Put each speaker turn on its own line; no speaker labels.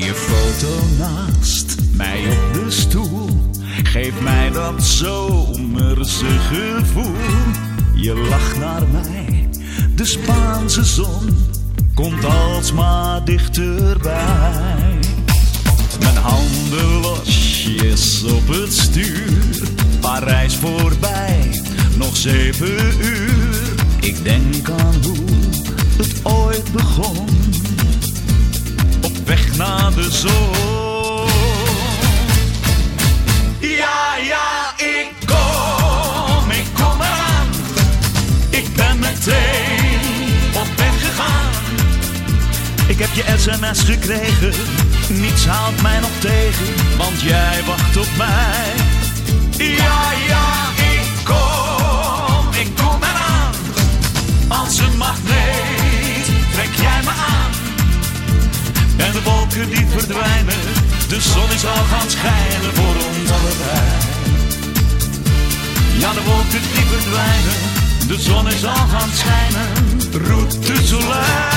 Je foto naast mij op de stoel geeft mij dat zomerse gevoel. Je lacht naar mij, de Spaanse zon komt alsmaar dichterbij. Mijn handen losjes op het stuur, Parijs voorbij, nog zeven uur. Ik denk aan hoe het ooit begon, zon. Ja, ja, ik kom, ik kom eraan. Ik ben meteen op weg gegaan. Ik heb je sms gekregen, niets houdt mij nog tegen, want jij wacht op mij. Ja, ja, ik kom, ik kom eraan. Als een magneet wolken die verdwijnen, de zon is al gaan schijnen voor ons allebei. Ja, de wolken die verdwijnen, de zon is al gaan schijnen. Route Soleil.